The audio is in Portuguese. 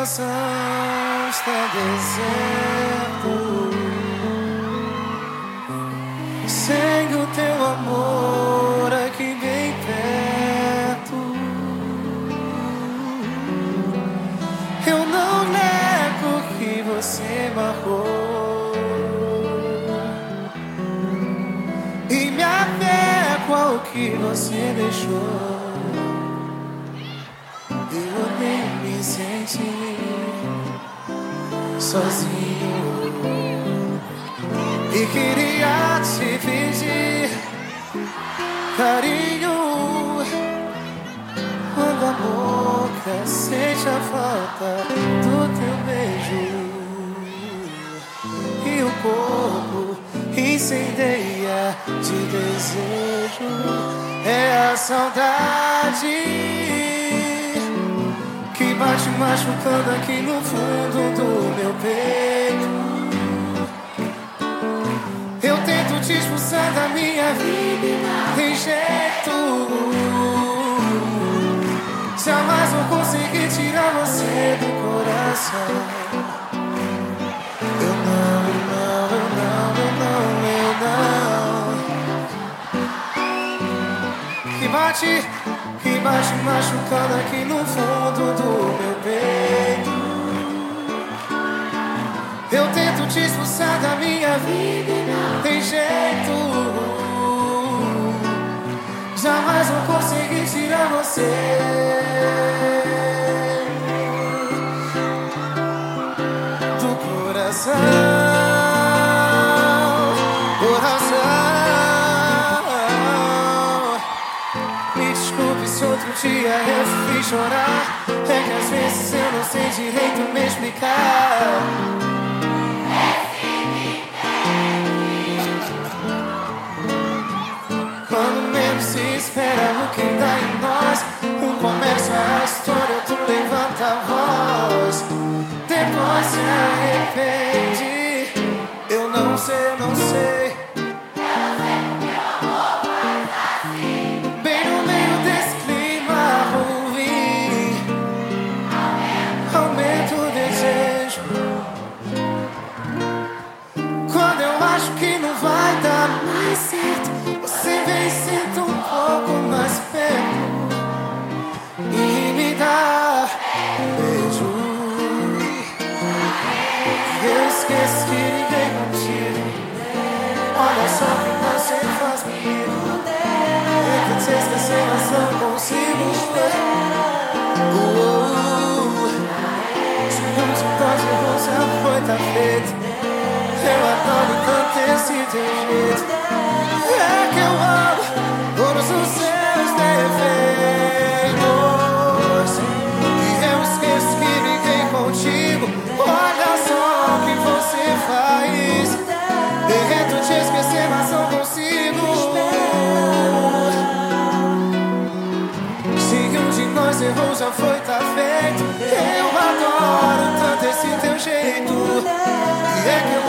coração está deserto. Sem o teu amor aqui bem perto. Eu não nego que você marcou. E me apego ao que você deixou. Me sentir sozinho. E queria te pedir carinho. Quando a boca sente a falta do teu beijo. E o corpo incendeia de desejo. É a saudade bate machucando aqui no fundo do meu peito. Eu tento te expulsar da minha vida, tem jeito. Jamais vou conseguir tirar você do coração. Bate que bate machucando aqui no fundo do meu peito. Eu tento te expulsar da minha vida e não tem jeito. Jamais vou conseguir tirar você. Do coração. Dia eu fui chorar. É que às vezes eu não sei direito me explicar. Quando menos se espera, o que dá em nós. Tá feito Eu adoro tanto esse teu jeito foi, tá feito. Eu adoro tanto esse teu jeito. E é que